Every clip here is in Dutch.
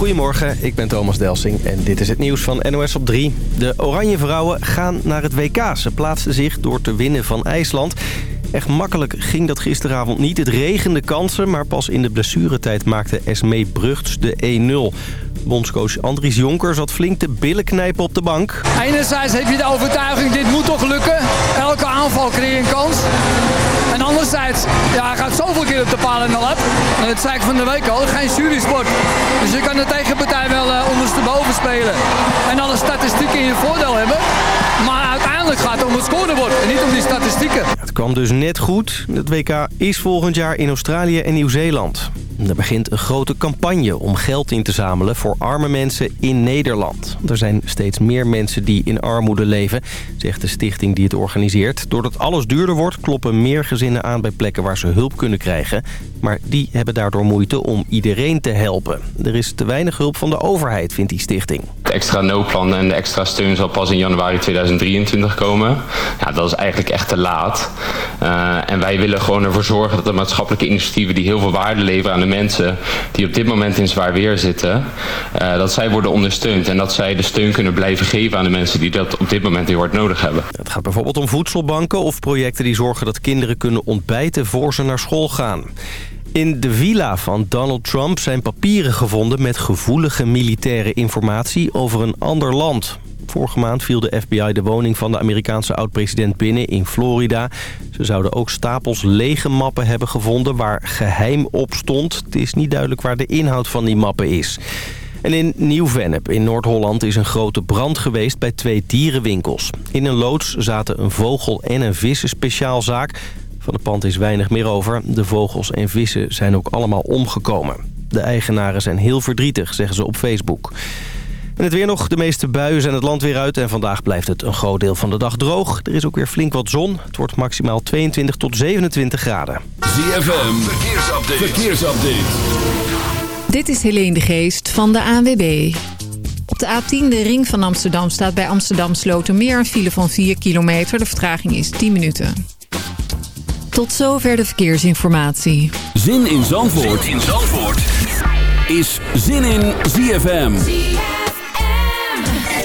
Goedemorgen, ik ben Thomas Delsing en dit is het nieuws van NOS op 3. De Oranje Vrouwen gaan naar het WK. Ze plaatsten zich door te winnen van IJsland. Echt makkelijk ging dat gisteravond niet. Het regende kansen, maar pas in de blessuretijd maakte Esmee Brugts de 1-0. Bondscoach Andries Jonker zat flink te billen knijpen op de bank. Enerzijds heb je de overtuiging, dit moet toch lukken. Elke aanval je een kans. En anderzijds, ja, gaat zoveel keer op de paal in de lap. Dat zei ik van de week al, geen jurysport. Dus je kan de tegenpartij wel uh, ondersteboven spelen. En alle statistieken in je voordeel hebben. Uiteindelijk gaat het om het scorebord en niet om die statistieken. Het kwam dus net goed. Het WK is volgend jaar in Australië en Nieuw-Zeeland. Er begint een grote campagne om geld in te zamelen voor arme mensen in Nederland. Er zijn steeds meer mensen die in armoede leven, zegt de stichting die het organiseert. Doordat alles duurder wordt, kloppen meer gezinnen aan bij plekken waar ze hulp kunnen krijgen. Maar die hebben daardoor moeite om iedereen te helpen. Er is te weinig hulp van de overheid, vindt die stichting. Het extra noodplan en de extra steun zal pas in januari 2023 komen. Ja, dat is eigenlijk echt te laat. Uh, en wij willen gewoon ervoor zorgen dat de maatschappelijke initiatieven die heel veel waarde leveren aan de mensen die op dit moment in zwaar weer zitten, uh, dat zij worden ondersteund en dat zij de steun kunnen blijven geven aan de mensen die dat op dit moment heel hard nodig hebben. Het gaat bijvoorbeeld om voedselbanken of projecten die zorgen dat kinderen kunnen ontbijten voor ze naar school gaan. In de villa van Donald Trump zijn papieren gevonden met gevoelige militaire informatie over een ander land. Vorige maand viel de FBI de woning van de Amerikaanse oud-president binnen in Florida. Ze zouden ook stapels lege mappen hebben gevonden waar geheim op stond. Het is niet duidelijk waar de inhoud van die mappen is. En in Nieuw-Vennep in Noord-Holland is een grote brand geweest bij twee dierenwinkels. In een loods zaten een vogel en een vissenspeciaalzaak. Van het pand is weinig meer over. De vogels en vissen zijn ook allemaal omgekomen. De eigenaren zijn heel verdrietig, zeggen ze op Facebook. En het weer nog. De meeste buien zijn het land weer uit. En vandaag blijft het een groot deel van de dag droog. Er is ook weer flink wat zon. Het wordt maximaal 22 tot 27 graden. ZFM, verkeersupdate. verkeersupdate. Dit is Helene de Geest van de ANWB. Op de A10, de ring van Amsterdam, staat bij Amsterdam Slotermeer een file van 4 kilometer. De vertraging is 10 minuten. Tot zover de verkeersinformatie. Zin in Zandvoort, zin in Zandvoort. is Zin in ZFM.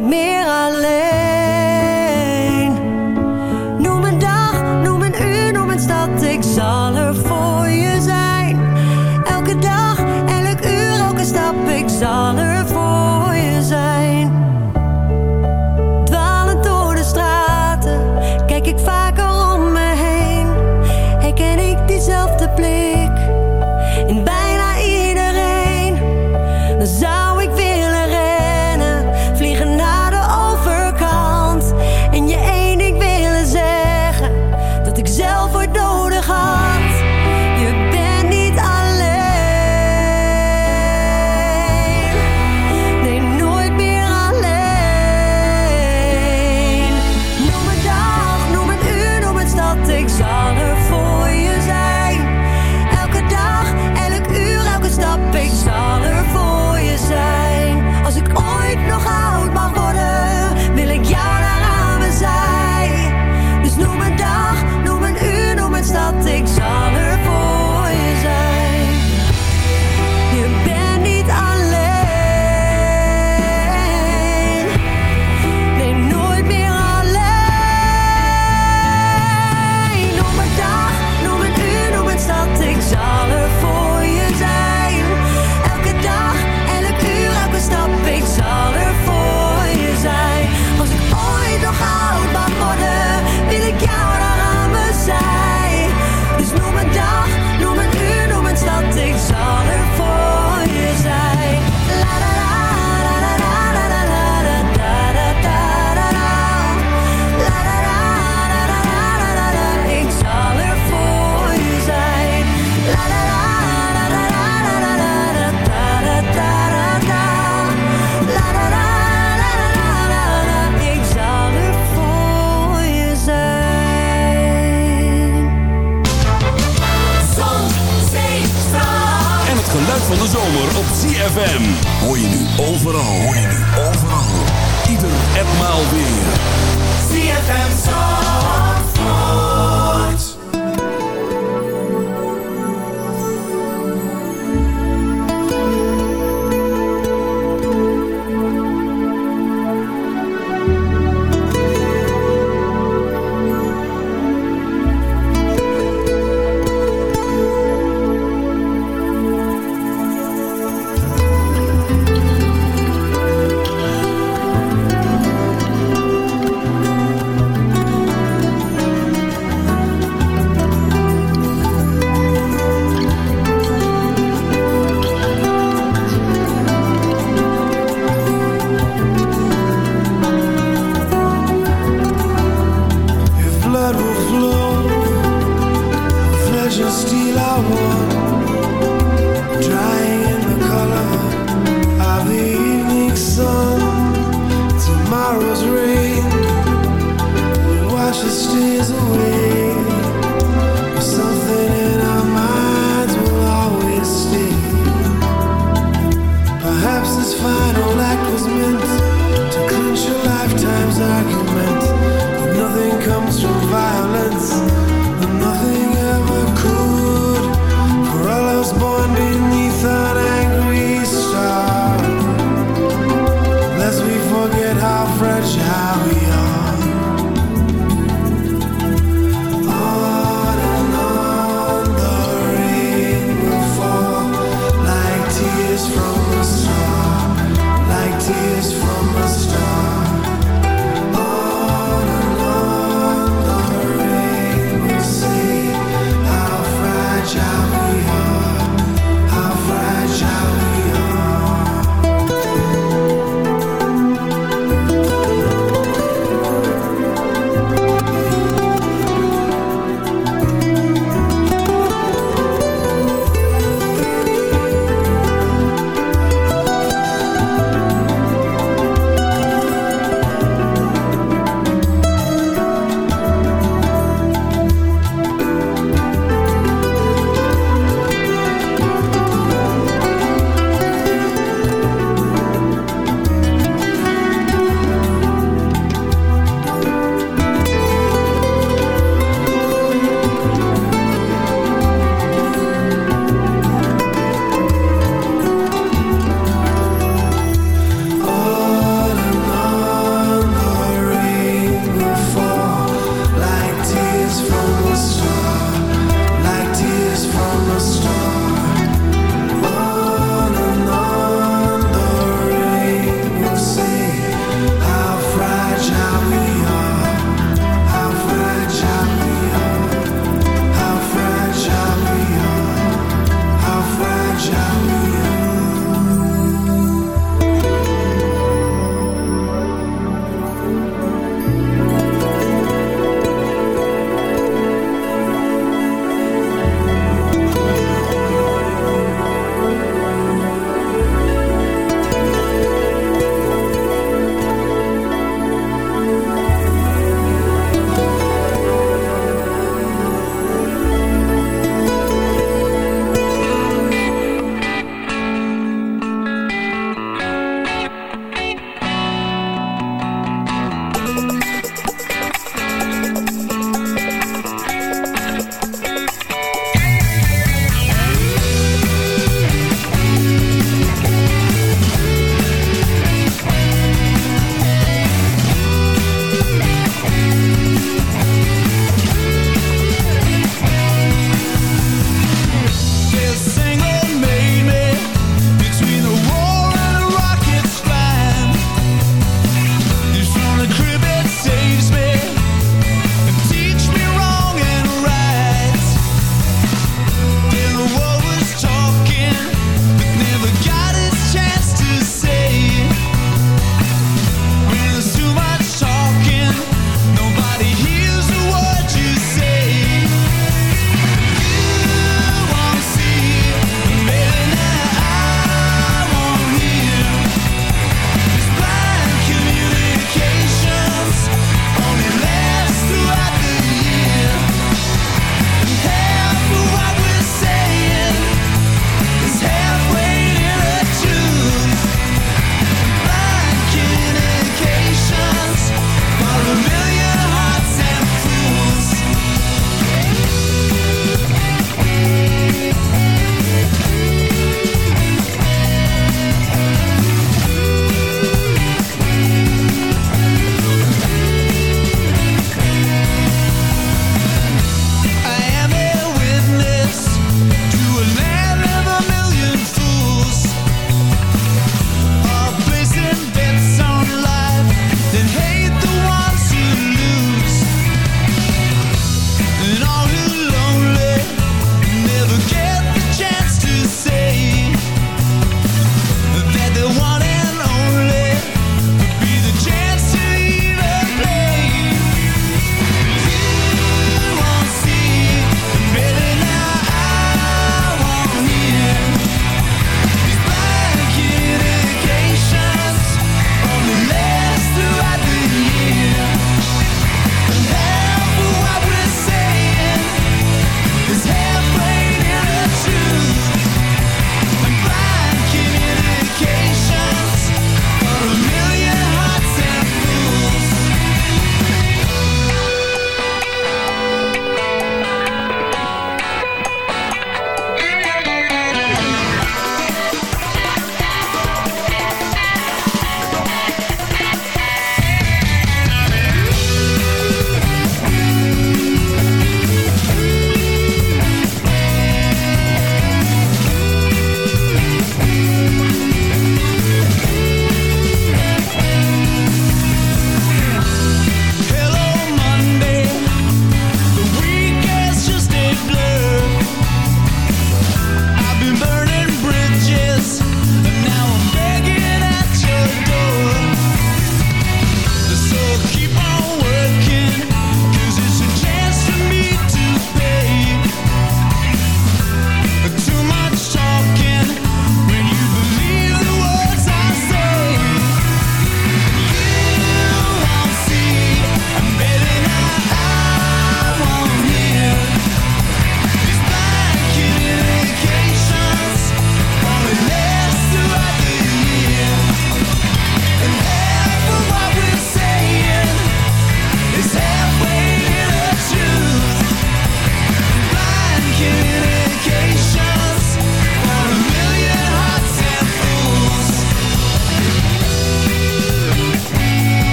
Nooit meer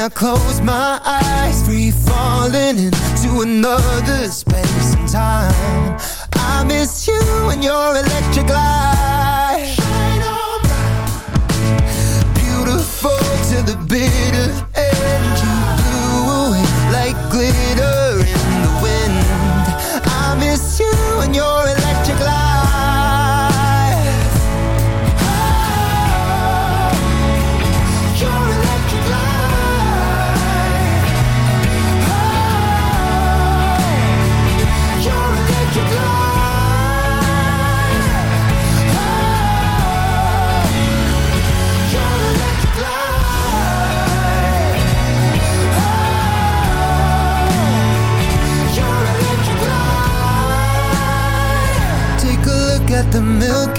I close my eyes Free falling into another space and time. I miss you and your electric light. Shine on bright. Beautiful to the bitter end. You blew away like glitter.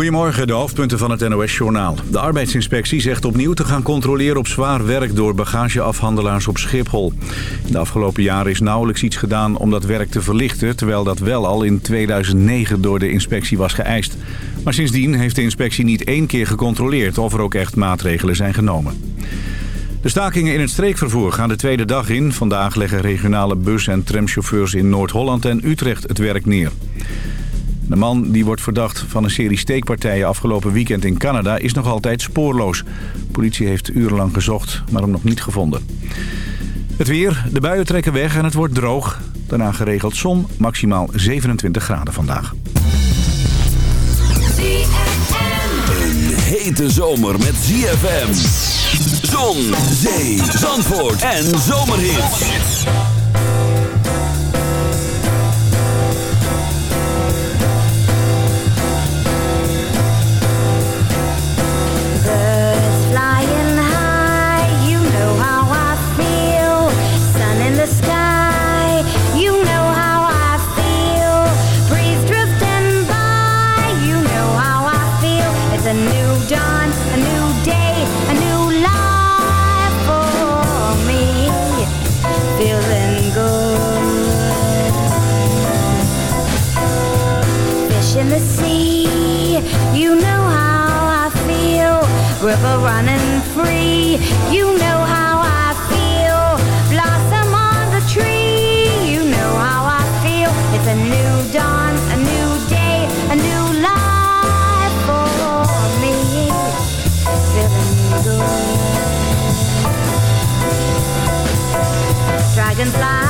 Goedemorgen, de hoofdpunten van het NOS-journaal. De arbeidsinspectie zegt opnieuw te gaan controleren op zwaar werk door bagageafhandelaars op Schiphol. De afgelopen jaren is nauwelijks iets gedaan om dat werk te verlichten... terwijl dat wel al in 2009 door de inspectie was geëist. Maar sindsdien heeft de inspectie niet één keer gecontroleerd of er ook echt maatregelen zijn genomen. De stakingen in het streekvervoer gaan de tweede dag in. Vandaag leggen regionale bus- en tramchauffeurs in Noord-Holland en Utrecht het werk neer. De man die wordt verdacht van een serie steekpartijen afgelopen weekend in Canada is nog altijd spoorloos. Politie heeft urenlang gezocht, maar hem nog niet gevonden. Het weer, de buien trekken weg en het wordt droog. Daarna geregeld zon, maximaal 27 graden vandaag. Een hete zomer met ZFM. Zon, zee, zandvoort en zomerhit. Dragonfly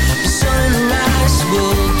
will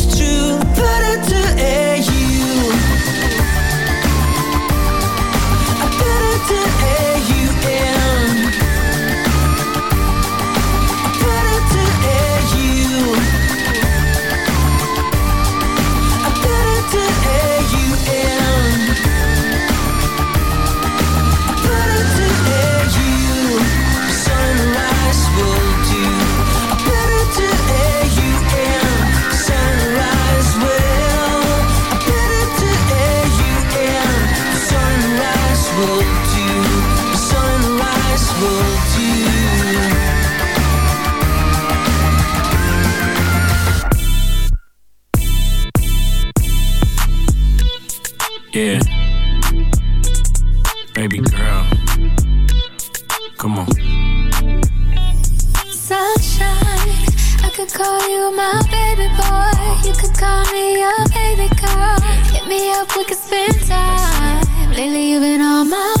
call you my baby boy. You could call me your baby girl. Hit me up, we could spend time. Lately, you've been on my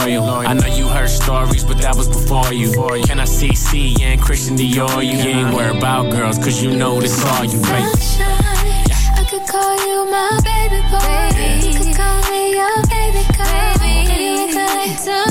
I know you heard stories, but that was before you. Can I see C and Christian Dior? You ain't worried about girls, cause you know this all you baby. Sunshine, I could call you my baby boy. You could call me your baby girl. Maybe we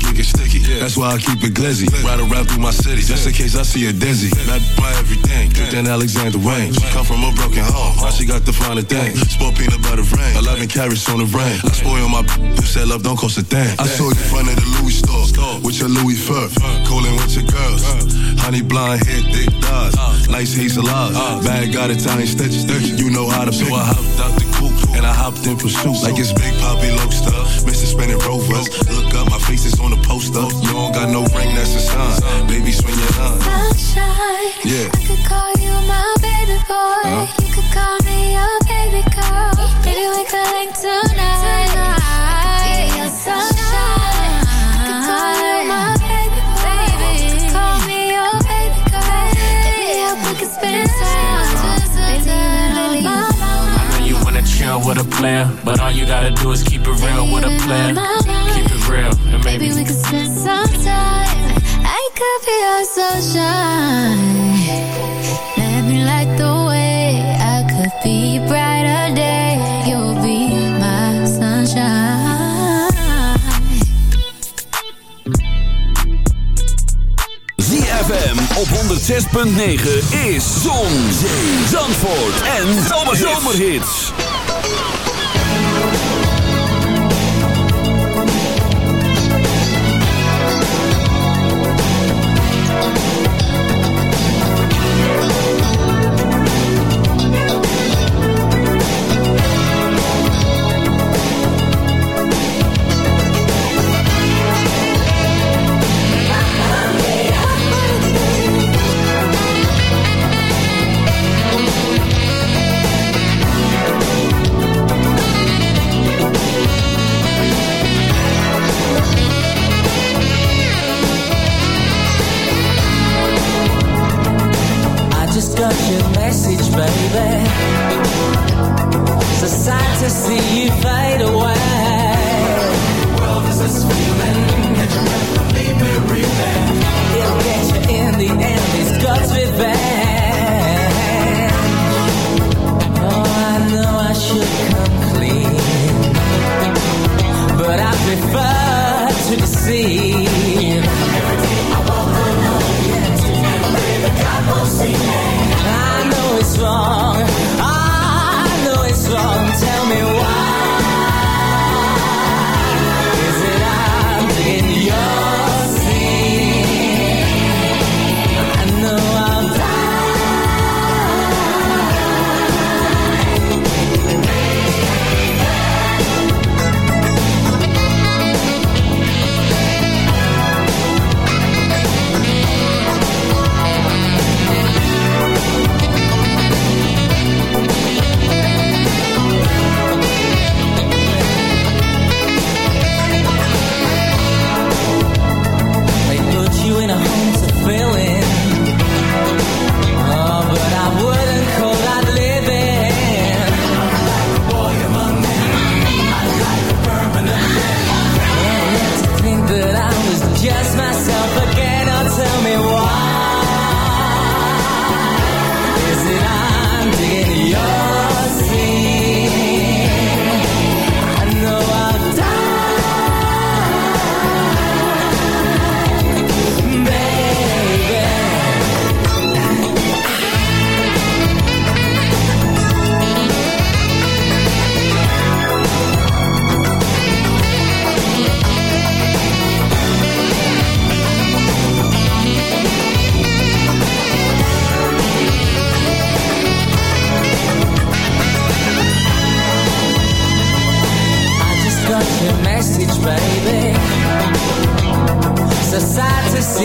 she sticky. That's why I keep it glizzy. Ride around through my city, just in case I see a dizzy. Not by everything, than Alexander Wayne. Come from a broken home, now she got the finer thing. Sport peanut butter rain, 11 carrots on the rain. I spoil my who said love don't cost a thing. I saw you in front of the Louis store, with your Louis fur. Cooling with your girls. Honey blonde hair, thick thighs. Nice hazel eyes. Bag got Italian stitches. You know how to pick. So I hopped out the coupe and I hopped in pursuit. Like it's Big Poppy Lobster, Mr. Spinning Rovers. Look up, my face is poster. You don't got no ring, that's a sign. Baby, swing your line. Sunshine. Yeah. I could call you my baby boy. You could call me your baby girl. Maybe we could link tonight. I could be your sunshine. I could call you my baby boy. You could call me your baby girl. Hit me we could spend time. Baby, my I know you wanna chill with a player, but all you gotta do is keep it real with a player. Real, and maybe Maybe we could spend some time. I could be your sunshine. Let me light the way. I could be brighter day. You'll be my sunshine. ZFM op 106.9 is Zon, Zee, Zandvoort en Zomerhits. I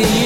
see you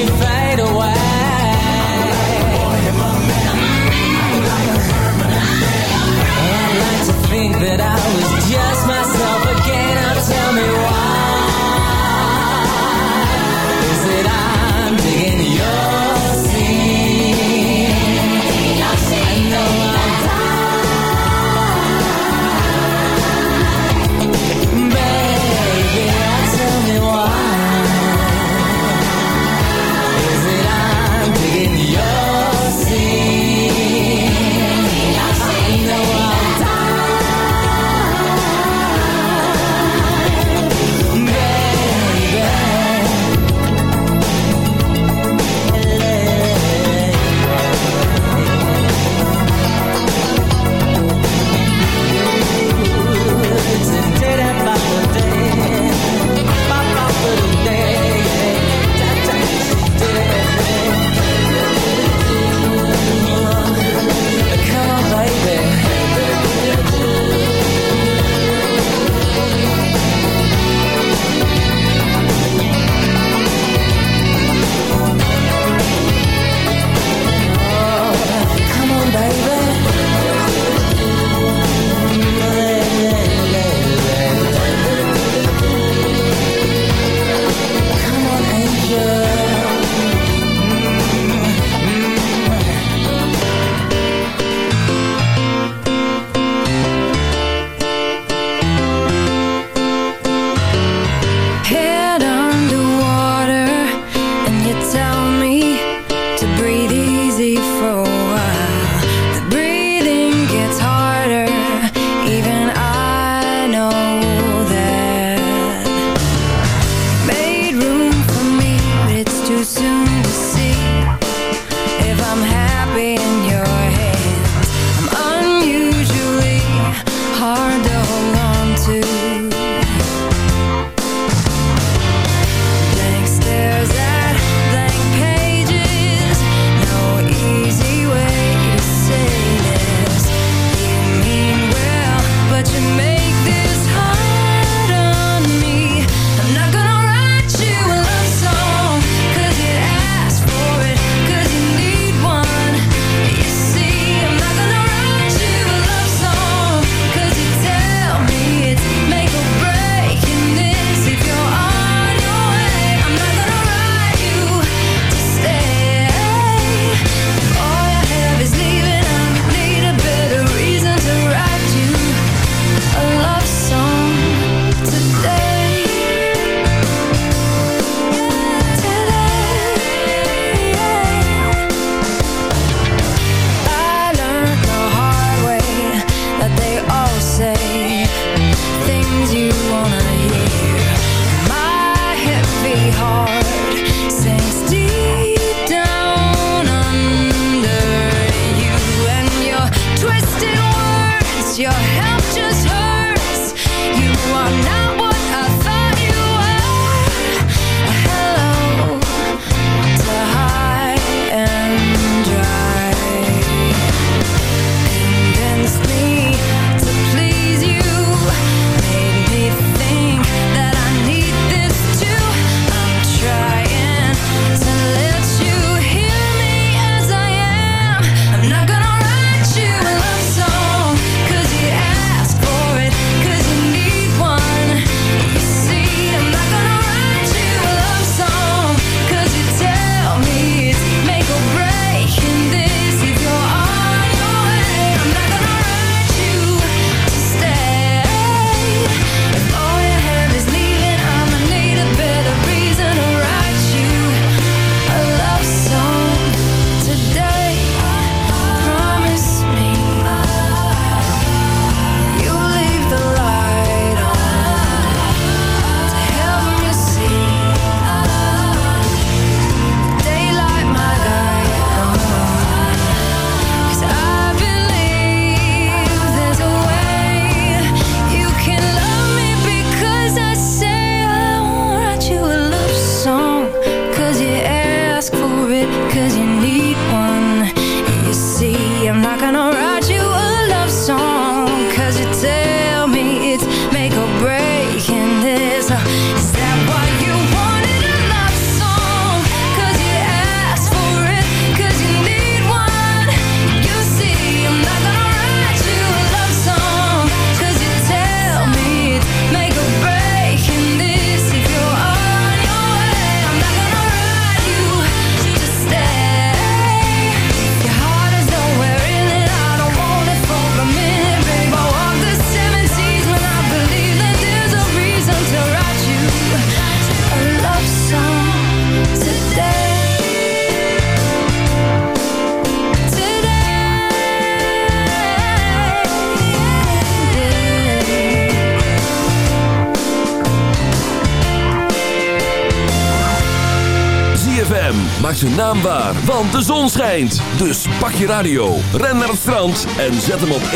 Maak zijn naam waar, want de zon schijnt. Dus pak je radio, ren naar het strand en zet hem op 106.9.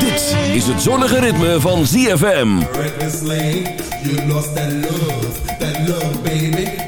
Dit is het zonnige ritme van ZFM. You lost that love, that love baby.